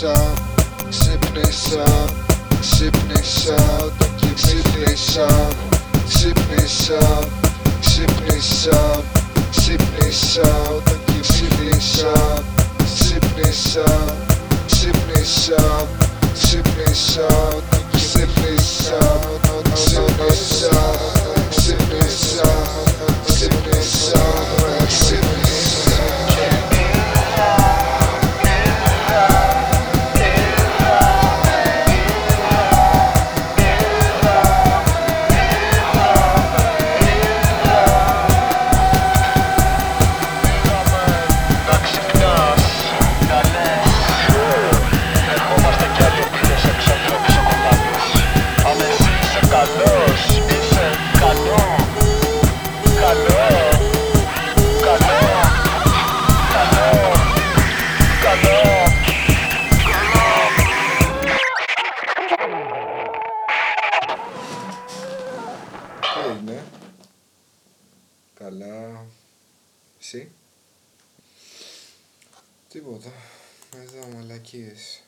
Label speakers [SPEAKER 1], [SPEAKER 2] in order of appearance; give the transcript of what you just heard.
[SPEAKER 1] ξύπνησα, ξύπνησα, ξύπνησα, όταν ξύπνησα, ξύπνησα, ξύπνησα, ξύπνησα,
[SPEAKER 2] όταν ξύπνησα, ξύπνησα, ξύπνησα, ξύπνησα, όταν ξύπνησα, ξύπνησα,
[SPEAKER 1] Τι έγινε, καλά, εσύ, τίποτα, εδώ μαλακίες.